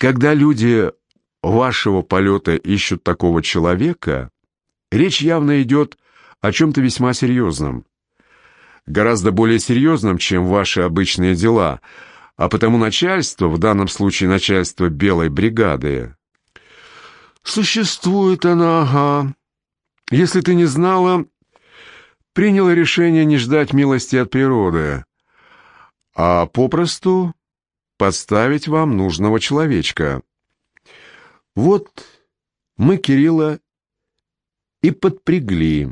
Когда люди вашего полета ищут такого человека, речь явно идет о чем-то весьма серьезном. Гораздо более серьезном, чем ваши обычные дела, а потому начальство, в данном случае начальство белой бригады, существует она, ага. Если ты не знала, приняло решение не ждать милости от природы, а попросту подставить вам нужного человечка. Вот мы Кирилла и подпрягли.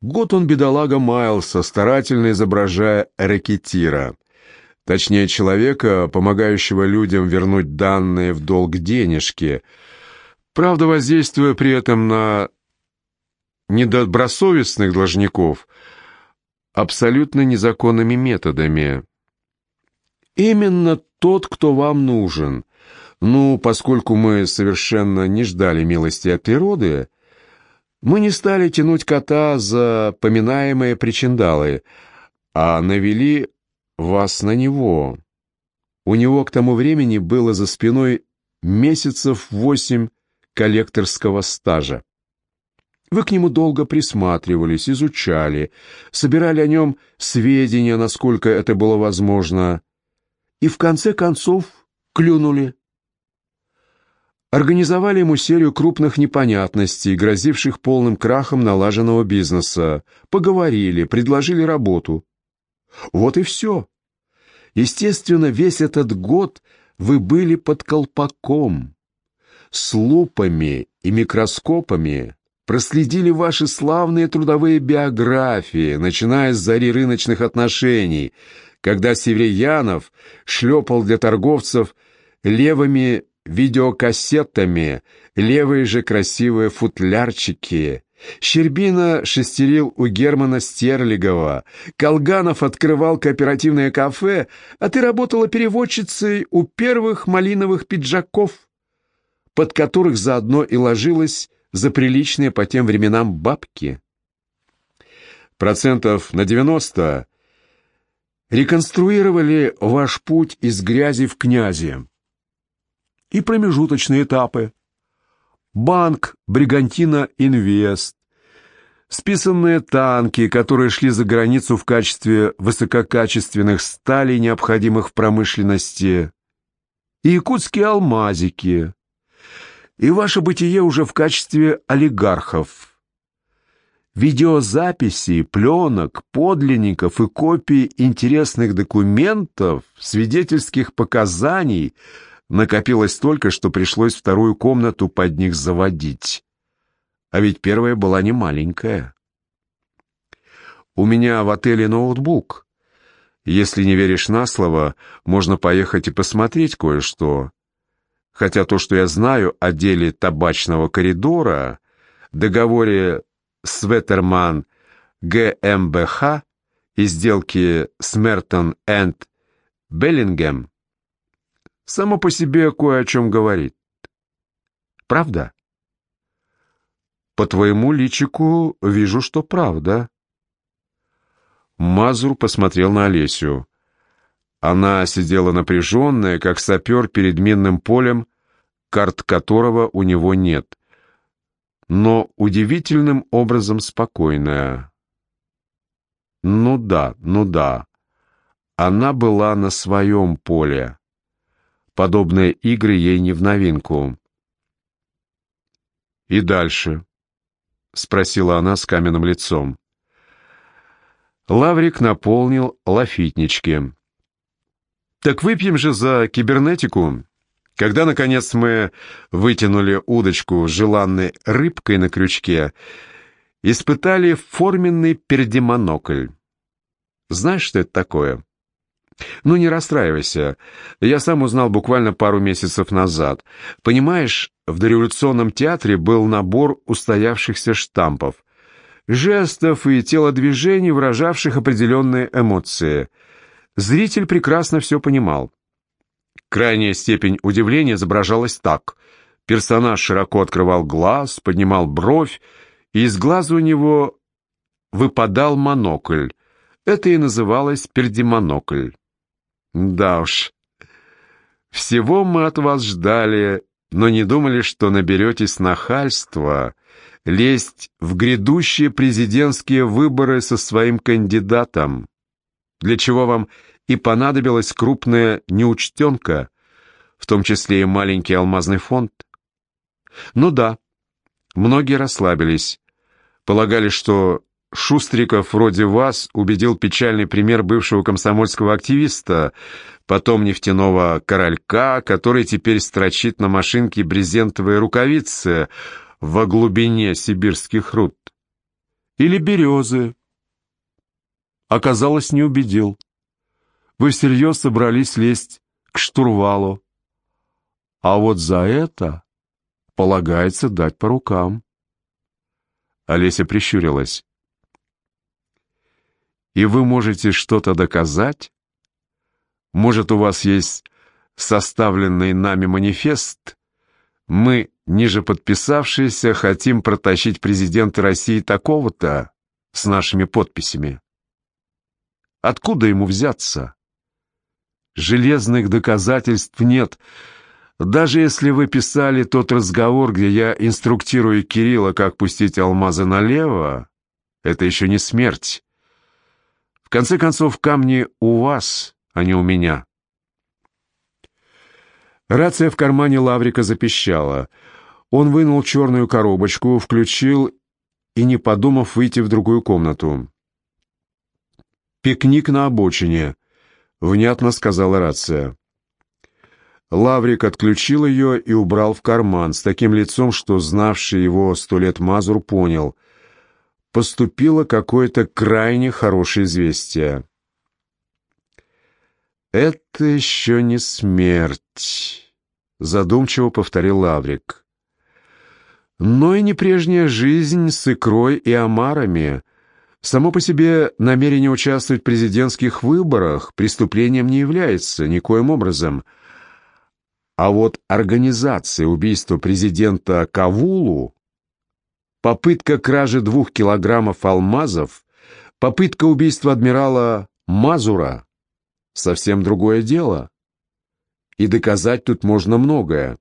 Год он, бедолага, маялся, старательно изображая рэкетира, точнее, человека, помогающего людям вернуть данные в долг денежки, правда, воздействуя при этом на недобросовестных должников абсолютно незаконными методами. Именно тот, кто вам нужен. Ну, поскольку мы совершенно не ждали милости от природы, мы не стали тянуть кота за поминаемые причиндалы, а навели вас на него. У него к тому времени было за спиной месяцев восемь коллекторского стажа. Вы к нему долго присматривались, изучали, собирали о нем сведения, насколько это было возможно, и в конце концов клюнули. Организовали ему серию крупных непонятностей, грозивших полным крахом налаженного бизнеса. Поговорили, предложили работу. Вот и все. Естественно, весь этот год вы были под колпаком. С лупами и микроскопами проследили ваши славные трудовые биографии, начиная с зари рыночных отношений, когда Северянов шлепал для торговцев левыми видеокассетами, левые же красивые футлярчики. Щербина шестерил у Германа Стерлигова, Колганов открывал кооперативное кафе, а ты работала переводчицей у первых малиновых пиджаков, под которых заодно и ложилась за приличные по тем временам бабки. Процентов на 90 реконструировали ваш путь из грязи в князи. И промежуточные этапы. Банк «Бригантина Инвест», списанные танки, которые шли за границу в качестве высококачественных сталей, необходимых в промышленности, и якутские алмазики, и ваше бытие уже в качестве олигархов. Видеозаписи, пленок, подлинников и копий интересных документов, свидетельских показаний накопилось столько, что пришлось вторую комнату под них заводить. А ведь первая была не маленькая. У меня в отеле ноутбук. Если не веришь на слово, можно поехать и посмотреть кое-что хотя то, что я знаю о деле табачного коридора, договоре Светерман ГМБХ и сделке Смертон энд Беллингем, само по себе кое о чем говорит. Правда? По твоему личику вижу, что правда. Мазур посмотрел на Олесю. Она сидела напряженная, как сапер перед минным полем, карт которого у него нет, но удивительным образом спокойная. Ну да, ну да, она была на своем поле. Подобные игры ей не в новинку. «И дальше?» — спросила она с каменным лицом. Лаврик наполнил лафитнички. Так выпьем же за кибернетику. Когда, наконец, мы вытянули удочку желанной рыбкой на крючке, испытали форменный пердемонокль. Знаешь, что это такое? Ну, не расстраивайся. Я сам узнал буквально пару месяцев назад. Понимаешь, в дореволюционном театре был набор устоявшихся штампов, жестов и телодвижений, выражавших определенные эмоции — Зритель прекрасно все понимал. Крайняя степень удивления изображалась так. Персонаж широко открывал глаз, поднимал бровь, и из глаза у него выпадал монокль. Это и называлось пердемонокль. Да уж, Всего мы от вас ждали, но не думали, что наберетесь нахальства, лезть в грядущие президентские выборы со своим кандидатом, для чего вам и понадобилась крупная неучтенка, в том числе и маленький алмазный фонд. Ну да, многие расслабились, полагали, что Шустриков вроде вас убедил печальный пример бывшего комсомольского активиста, потом нефтяного королька, который теперь строчит на машинке брезентовые рукавицы во глубине сибирских руд. Или березы. Оказалось, не убедил. Вы всерьез собрались лезть к штурвалу. А вот за это полагается дать по рукам. Олеся прищурилась и вы можете что-то доказать? Может, у вас есть составленный нами манифест? Мы, ниже подписавшиеся, хотим протащить президента России такого-то с нашими подписями. Откуда ему взяться? Железных доказательств нет. Даже если вы писали тот разговор, где я инструктирую Кирилла, как пустить алмазы налево, это еще не смерть. В конце концов, камни у вас, а не у меня. Рация в кармане Лаврика запищала. Он вынул черную коробочку, включил и, не подумав, выйти в другую комнату. «Пикник на обочине», — внятно сказала рация. Лаврик отключил ее и убрал в карман, с таким лицом, что знавший его сто лет Мазур понял — поступило какое-то крайне хорошее известие. «Это еще не смерть», — задумчиво повторил Лаврик. «Но и не прежняя жизнь с икрой и омарами. Само по себе намерение участвовать в президентских выборах преступлением не является никоим образом. А вот организация убийства президента Кавулу попытка кражи двух килограммов алмазов, попытка убийства адмирала Мазура — совсем другое дело. И доказать тут можно многое.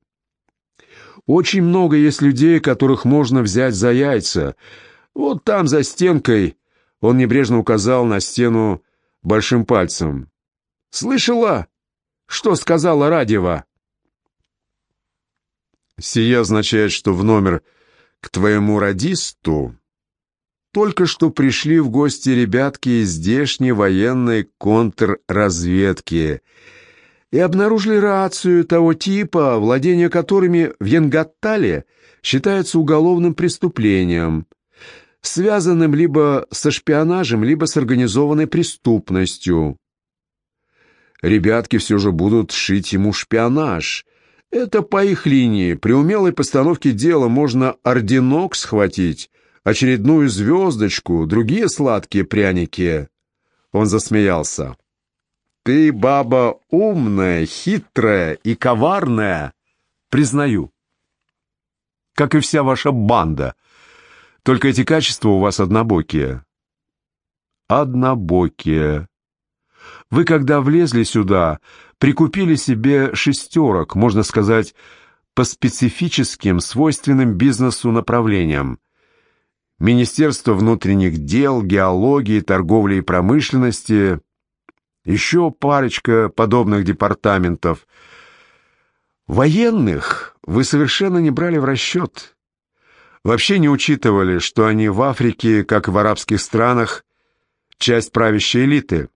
Очень много есть людей, которых можно взять за яйца. Вот там, за стенкой, он небрежно указал на стену большим пальцем. «Слышала, что сказала Радева?» Сие означает, что в номер к твоему радисту только что пришли в гости ребятки из здешней военной контрразведки и обнаружили рацию того типа, владение которыми в Янгаттале считается уголовным преступлением, связанным либо со шпионажем, либо с организованной преступностью. Ребятки все же будут шить ему шпионаж, это по их линии. При умелой постановке дела можно орденок схватить, очередную звездочку, другие сладкие пряники. Он засмеялся. Ты, баба, умная, хитрая и коварная, признаю. Как и вся ваша банда. Только эти качества у вас однобокие. Однобокие. Вы, когда влезли сюда, прикупили себе шестерок, можно сказать, по специфическим, свойственным бизнесу направлениям. Министерство внутренних дел, геологии, торговли и промышленности, еще парочка подобных департаментов. Военных вы совершенно не брали в расчет. Вообще не учитывали, что они в Африке, как в арабских странах, часть правящей элиты.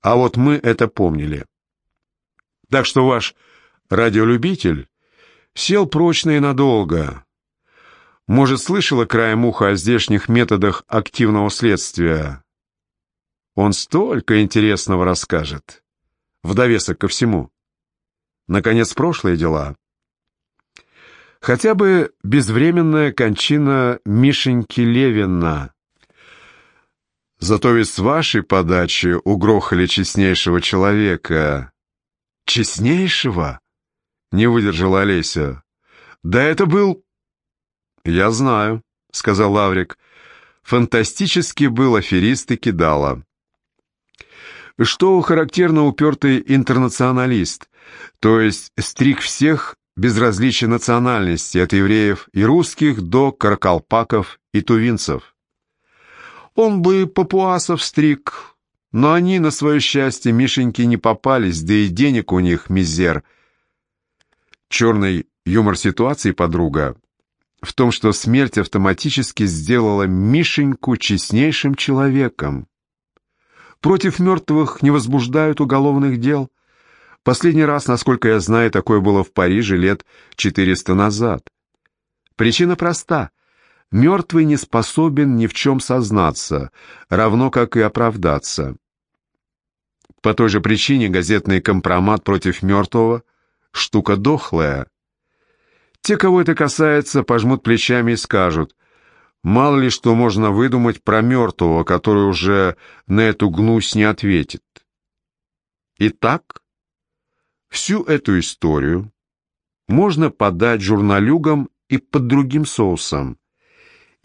А вот мы это помнили. Так что ваш радиолюбитель сел прочно и надолго. Может, слышала краем уха о здешних методах активного следствия. Он столько интересного расскажет. В довесок ко всему. Наконец, прошлые дела. Хотя бы безвременная кончина Мишеньки Левина — Зато ведь с вашей подачи угрохали честнейшего человека. Честнейшего? Не выдержала Олеся. Да это был... Я знаю, сказал Лаврик. Фантастически был аферист и кидала. что характерно упертый интернационалист, то есть стриг всех без различия национальности, от евреев и русских до каракалпаков и тувинцев. Он бы папуасов стриг, но они, на свое счастье, Мишеньки не попались, да и денег у них мизер. Черный юмор ситуации, подруга, в том, что смерть автоматически сделала Мишеньку честнейшим человеком. Против мертвых не возбуждают уголовных дел. Последний раз, насколько я знаю, такое было в Париже лет 400 назад. Причина проста. Мертвый не способен ни в чем сознаться, равно как и оправдаться. По той же причине газетный компромат против мертвого – штука дохлая. Те, кого это касается, пожмут плечами и скажут, мало ли что можно выдумать про мертвого, который уже на эту гнусь не ответит. Итак, всю эту историю можно подать журналюгам и под другим соусом.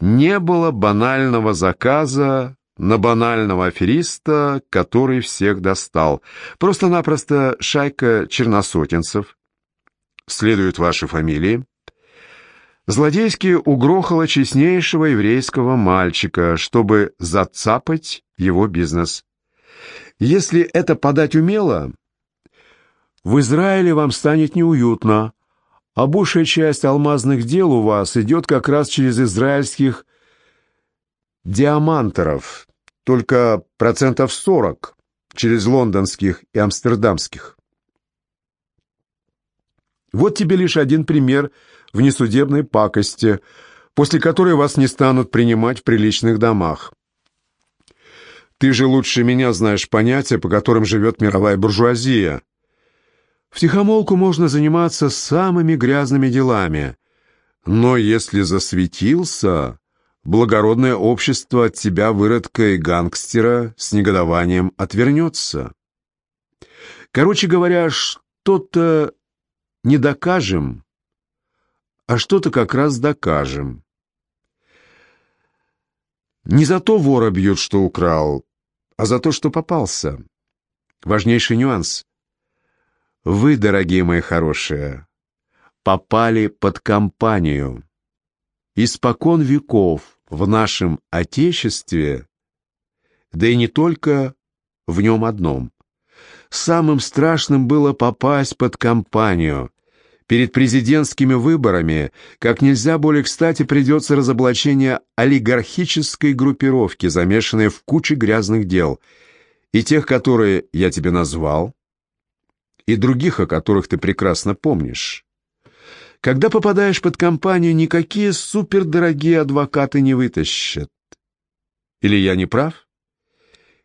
Не было банального заказа на банального афериста, который всех достал. Просто-напросто шайка черносотенцев. Следуют ваши фамилии. Злодейски угрохало честнейшего еврейского мальчика, чтобы зацапать его бизнес. Если это подать умело, в Израиле вам станет неуютно, а большая часть алмазных дел у вас идет как раз через израильских диамантеров, только процентов 40 через лондонских и амстердамских. Вот тебе лишь один пример внесудебной пакости, после которой вас не станут принимать в приличных домах. Ты же лучше меня знаешь понятия, по которым живет мировая буржуазия. В тихомолку можно заниматься самыми грязными делами, но если засветился, благородное общество от тебя, выродка и гангстера, с негодованием отвернется. Короче говоря, что-то не докажем, а что-то как раз докажем. Не за то вора бьют, что украл, а за то, что попался. Важнейший нюанс. Вы, дорогие мои хорошие, попали под компанию. Испокон веков в нашем Отечестве, да и не только в нем одном. Самым страшным было попасть под компанию, Перед президентскими выборами как нельзя более кстати придется разоблачение олигархической группировки, замешанной в куче грязных дел, и тех, которые я тебе назвал, и других, о которых ты прекрасно помнишь. Когда попадаешь под компанию, никакие супердорогие адвокаты не вытащат. Или я не прав?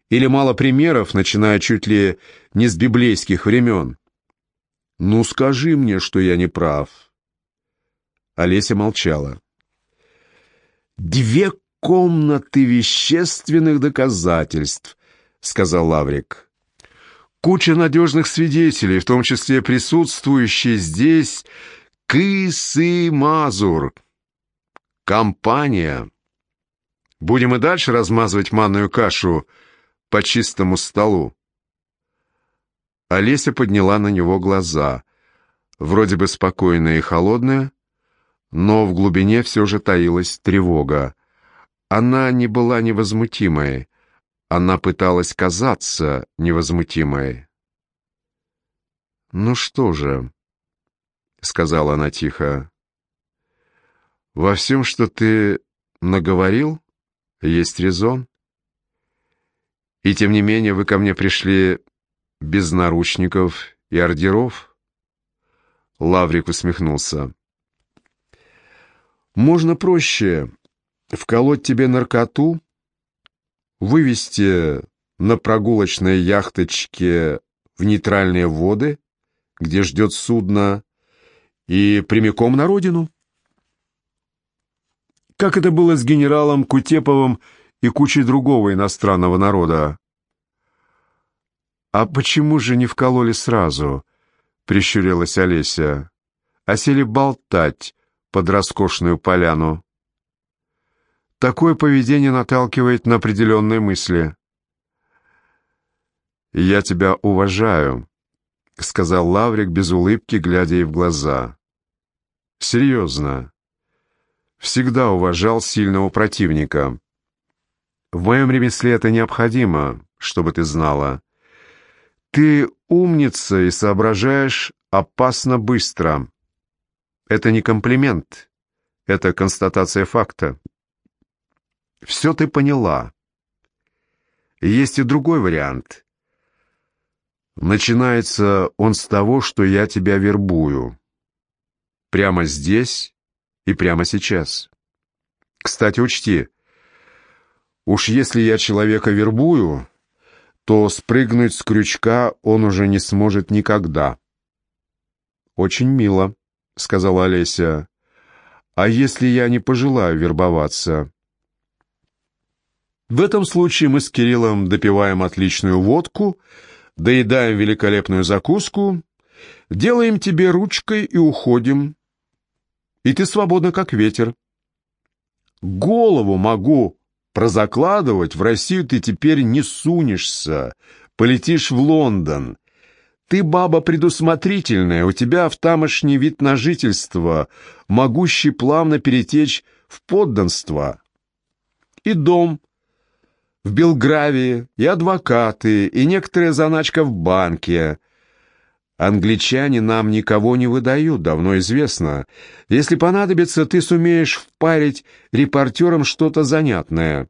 Или мало примеров, начиная чуть ли не с библейских времен? «Ну, скажи мне, что я не прав». Олеся молчала. «Две комнаты вещественных доказательств», — сказал Лаврик. «Куча надежных свидетелей, в том числе присутствующие здесь Кысы Мазур. Компания. Будем и дальше размазывать манную кашу по чистому столу». Олеся подняла на него глаза, вроде бы спокойная и холодная, но в глубине все же таилась тревога. Она не была невозмутимой, она пыталась казаться невозмутимой. «Ну что же», — сказала она тихо, — «во всем, что ты наговорил, есть резон. И тем не менее вы ко мне пришли без наручников и ордеров?» Лаврик усмехнулся. «Можно проще вколоть тебе наркоту, вывести на прогулочной яхточке в нейтральные воды, где ждет судно, и прямиком на родину. Как это было с генералом Кутеповым и кучей другого иностранного народа. «А почему же не вкололи сразу?» — прищурилась Олеся. «А сели болтать под роскошную поляну». Такое поведение наталкивает на определенные мысли. «Я тебя уважаю», — сказал Лаврик без улыбки, глядя ей в глаза. «Серьезно. Всегда уважал сильного противника. В моем ремесле это необходимо, чтобы ты знала. Ты умница и соображаешь опасно быстро. Это не комплимент, это констатация факта. Все ты поняла. Есть и другой вариант. Начинается он с того, что я тебя вербую. Прямо здесь и прямо сейчас. Кстати, учти, уж если я человека вербую, то спрыгнуть с крючка он уже не сможет никогда. «Очень мило», — сказала Олеся. «А если я не пожелаю вербоваться?» В этом случае мы с Кириллом допиваем отличную водку, доедаем великолепную закуску, делаем тебе ручкой и уходим. И ты свободна, как ветер. Голову могу прозакладывать, в Россию ты теперь не сунешься, полетишь в Лондон. Ты баба предусмотрительная, у тебя в тамошний вид на жительство, могущий плавно перетечь в подданство. И дом, в Белгравии, и адвокаты, и некоторая заначка в банке. Англичане нам никого не выдают, давно известно. Если понадобится, ты сумеешь впарить репортерам что-то занятное.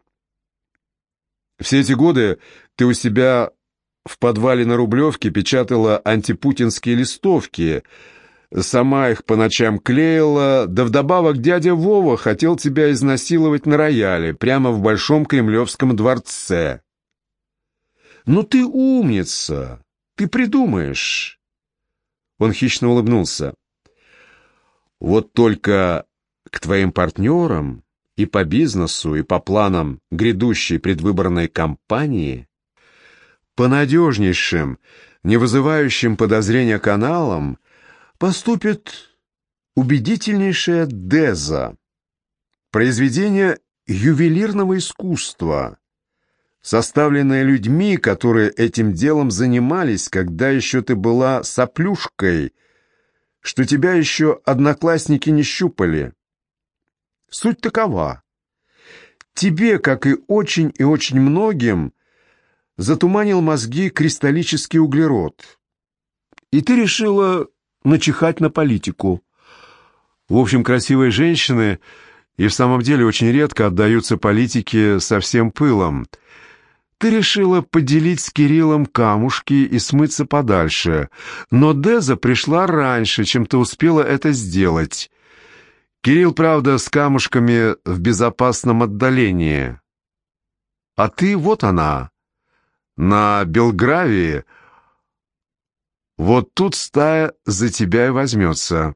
Все эти годы ты у себя в подвале на Рублевке печатала антипутинские листовки, сама их по ночам клеила, да вдобавок дядя Вова хотел тебя изнасиловать на рояле, прямо в Большом Кремлевском дворце. «Ну ты умница! Ты придумаешь!» Он хищно улыбнулся. «Вот только к твоим партнерам и по бизнесу, и по планам грядущей предвыборной кампании по надежнейшим, не вызывающим подозрения каналам поступит убедительнейшая Деза, произведение ювелирного искусства, составленное людьми, которые этим делом занимались, когда еще ты была соплюшкой, что тебя еще одноклассники не щупали. Суть такова. Тебе, как и очень и очень многим, затуманил мозги кристаллический углерод. И ты решила начихать на политику. В общем, красивые женщины и в самом деле очень редко отдаются политике со всем пылом. Ты решила поделить с Кириллом камушки и смыться подальше, но Деза пришла раньше, чем ты успела это сделать. Кирилл, правда, с камушками в безопасном отдалении. А ты, вот она, на Белгравии, вот тут стая за тебя и возьмется.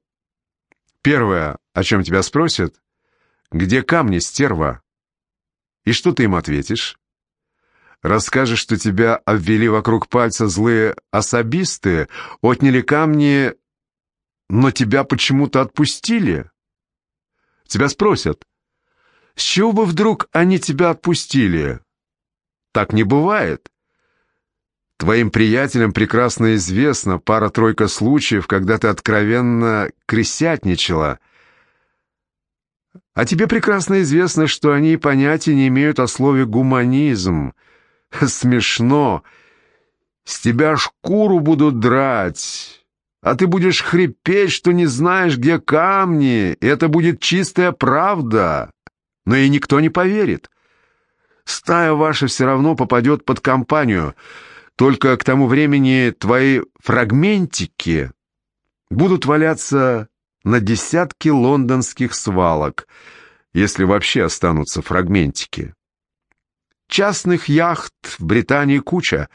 Первое, о чем тебя спросят, где камни, стерва? И что ты им ответишь? Расскажешь, что тебя обвели вокруг пальца злые особисты, отняли камни, но тебя почему-то отпустили? Тебя спросят, с чего бы вдруг они тебя отпустили? Так не бывает. Твоим приятелям прекрасно известно пара-тройка случаев, когда ты откровенно крысятничала. А тебе прекрасно известно, что они понятия не имеют о слове «гуманизм». Смешно. С тебя шкуру будут драть, а ты будешь хрипеть, что не знаешь, где камни, и это будет чистая правда. Но и никто не поверит. Стая ваша все равно попадет под компанию — только к тому времени твои фрагментики будут валяться на десятки лондонских свалок, если вообще останутся фрагментики. Частных яхт в Британии куча.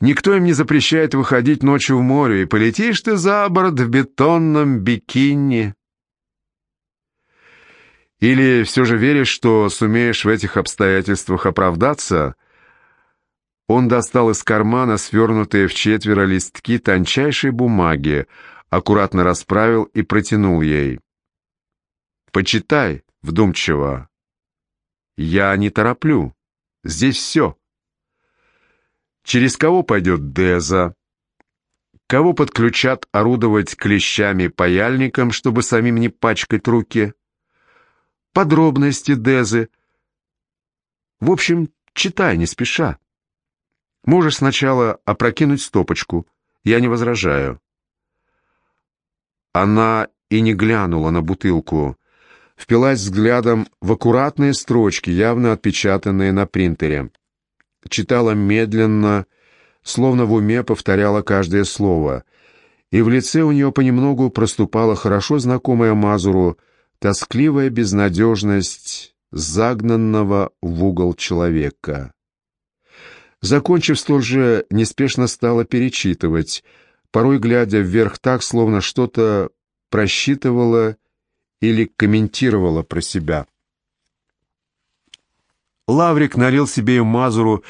Никто им не запрещает выходить ночью в море, и полетишь ты за борт в бетонном бикини. Или все же веришь, что сумеешь в этих обстоятельствах оправдаться — он достал из кармана свернутые в четверо листки тончайшей бумаги, аккуратно расправил и протянул ей. «Почитай, вдумчиво. Я не тороплю. Здесь все». через кого пойдет Деза, кого подключат орудовать клещами-паяльником, чтобы самим не пачкать руки, подробности Дезы. В общем, читай не спеша. Можешь сначала опрокинуть стопочку, я не возражаю. Она и не глянула на бутылку, впилась взглядом в аккуратные строчки, явно отпечатанные на принтере. Читала медленно, словно в уме повторяла каждое слово, и в лице у нее понемногу проступала хорошо знакомая Мазуру тоскливая безнадежность загнанного в угол человека. Закончив столь же, неспешно стала перечитывать, порой глядя вверх так, словно что-то просчитывала или комментировала про себя. Лаврик налил себе и Мазуру,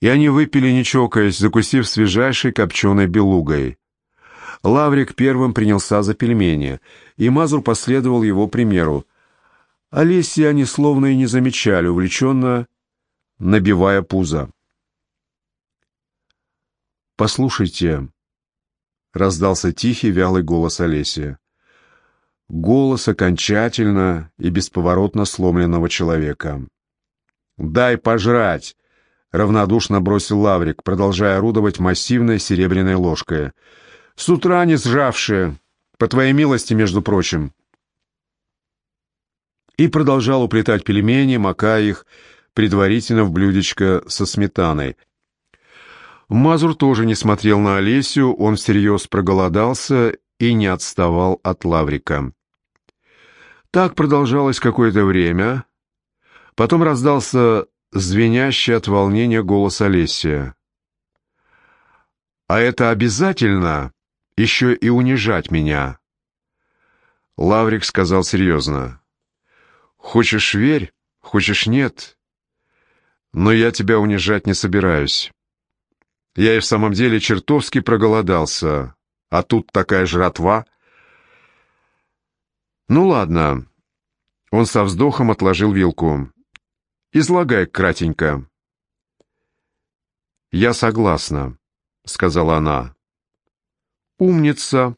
и они выпили, не чокаясь, закусив свежайшей копченой белугой. Лаврик первым принялся за пельмени, и Мазур последовал его примеру. Олеси они словно и не замечали, увлеченно набивая пузо. «Послушайте», — раздался тихий, вялый голос Олеси. Голос окончательно и бесповоротно сломленного человека. «Дай пожрать!» — равнодушно бросил Лаврик, продолжая орудовать массивной серебряной ложкой. «С утра не сжавшие, по твоей милости, между прочим». И продолжал уплетать пельмени, макая их предварительно в блюдечко со сметаной — Мазур тоже не смотрел на Олесю, он всерьез проголодался и не отставал от Лаврика. Так продолжалось какое-то время. Потом раздался звенящий от волнения голос Олеси. «А это обязательно еще и унижать меня?» Лаврик сказал серьезно. «Хочешь — верь, хочешь — нет. Но я тебя унижать не собираюсь». Я и в самом деле чертовски проголодался, а тут такая жратва. Ну ладно. Он со вздохом отложил вилку. Излагай кратенько. Я согласна, сказала она. Умница,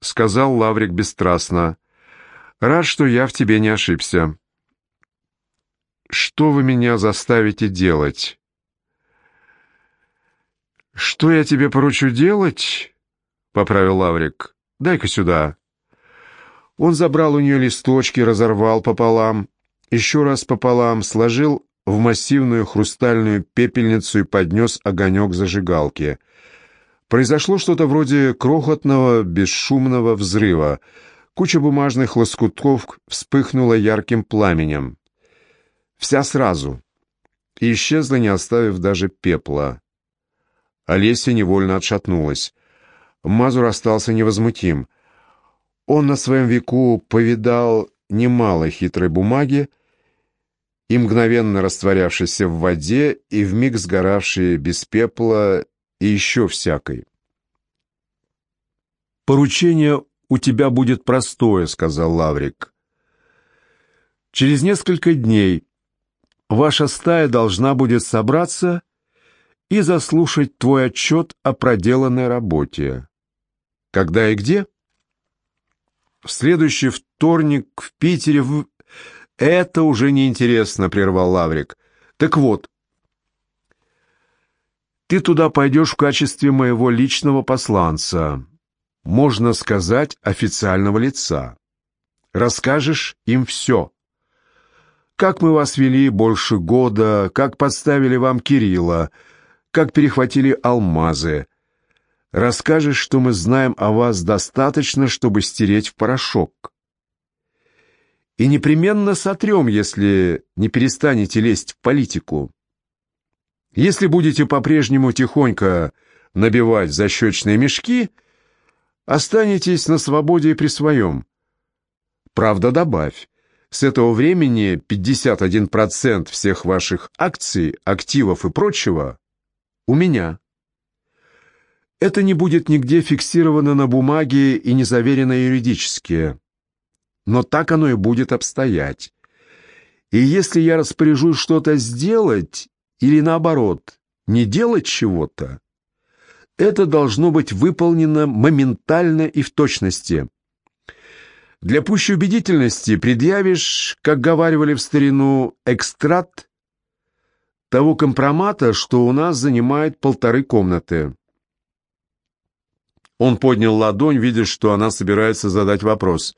сказал Лаврик бесстрастно. Рад, что я в тебе не ошибся. Что вы меня заставите делать? «Что я тебе поручу делать?» — поправил Лаврик. «Дай-ка сюда». Он забрал у нее листочки, разорвал пополам, еще раз пополам, сложил в массивную хрустальную пепельницу и поднес огонек зажигалки. Произошло что-то вроде крохотного, бесшумного взрыва. Куча бумажных лоскутков вспыхнула ярким пламенем. Вся сразу. И исчезла, не оставив даже пепла. Олеся невольно отшатнулась. Мазур остался невозмутим. Он на своем веку повидал немало хитрой бумаги, и мгновенно растворявшейся в воде, и вмиг сгоравшей без пепла, и еще всякой. «Поручение у тебя будет простое», — сказал Лаврик. «Через несколько дней ваша стая должна будет собраться и заслушать твой отчет о проделанной работе. Когда и где? В следующий вторник в Питере в... Это уже неинтересно, прервал Лаврик. Так вот, ты туда пойдешь в качестве моего личного посланца, можно сказать, официального лица. Расскажешь им все. Как мы вас вели больше года, как подставили вам Кирилла, как перехватили алмазы. Расскажешь, что мы знаем о вас достаточно, чтобы стереть в порошок. И непременно сотрем, если не перестанете лезть в политику. Если будете по-прежнему тихонько набивать защечные мешки, останетесь на свободе и при своем. Правда, добавь, с этого времени 51% всех ваших акций, активов и прочего у меня. Это не будет нигде фиксировано на бумаге и не заверено юридически. Но так оно и будет обстоять. И если я распоряжусь что-то сделать, или наоборот, не делать чего-то, это должно быть выполнено моментально и в точности. Для пущей убедительности предъявишь, как говаривали в старину, экстракт того компромата, что у нас занимает полторы комнаты. Он поднял ладонь, видя, что она собирается задать вопрос.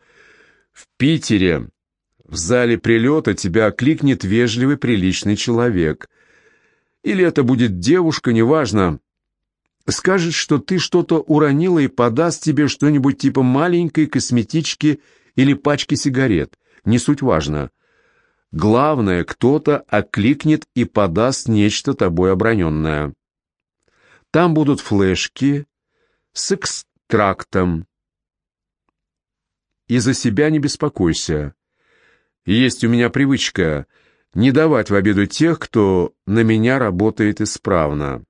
«В Питере, в зале прилета, тебя окликнет вежливый, приличный человек. Или это будет девушка, неважно. Скажет, что ты что-то уронила и подаст тебе что-нибудь типа маленькой косметички или пачки сигарет. Не суть важно. Главное, кто-то окликнет и подаст нечто тобой оброненное. Там будут флешки с экстрактом. И за себя не беспокойся. Есть у меня привычка не давать в обиду тех, кто на меня работает исправно.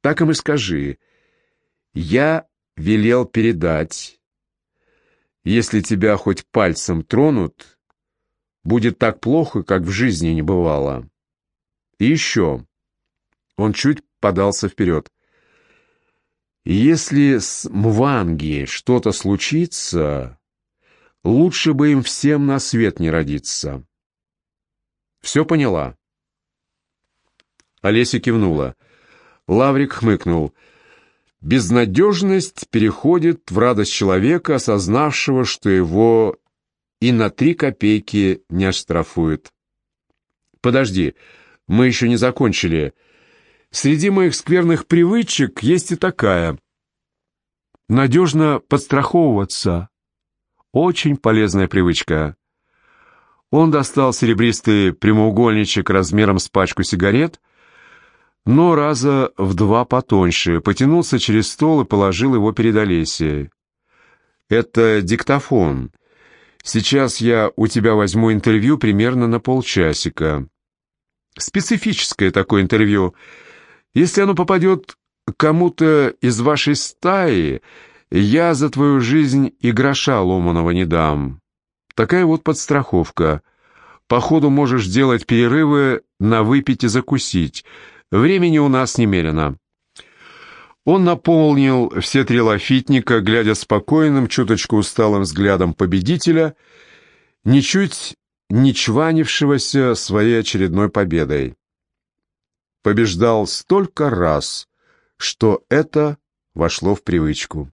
Так им и скажи. Я велел передать. Если тебя хоть пальцем тронут, будет так плохо, как в жизни не бывало. И еще. Он чуть подался вперед. Если с Мванги что-то случится, лучше бы им всем на свет не родиться. Все поняла? Олеся кивнула. Лаврик хмыкнул. Безнадежность переходит в радость человека, осознавшего, что его и на три копейки не оштрафуют. Подожди, мы еще не закончили. Среди моих скверных привычек есть и такая. Надежно подстраховываться. Очень полезная привычка. Он достал серебристый прямоугольничек размером с пачку сигарет — но раза в два потоньше, потянулся через стол и положил его перед Олесей. «Это диктофон. Сейчас я у тебя возьму интервью примерно на полчасика. Специфическое такое интервью. Если оно попадет кому-то из вашей стаи, я за твою жизнь и гроша ломаного не дам. Такая вот подстраховка. По ходу можешь делать перерывы на выпить и закусить». Времени у нас немерено». Он наполнил все три лафитника, глядя спокойным, чуточку усталым взглядом победителя, ничуть не чванившегося своей очередной победой. Побеждал столько раз, что это вошло в привычку.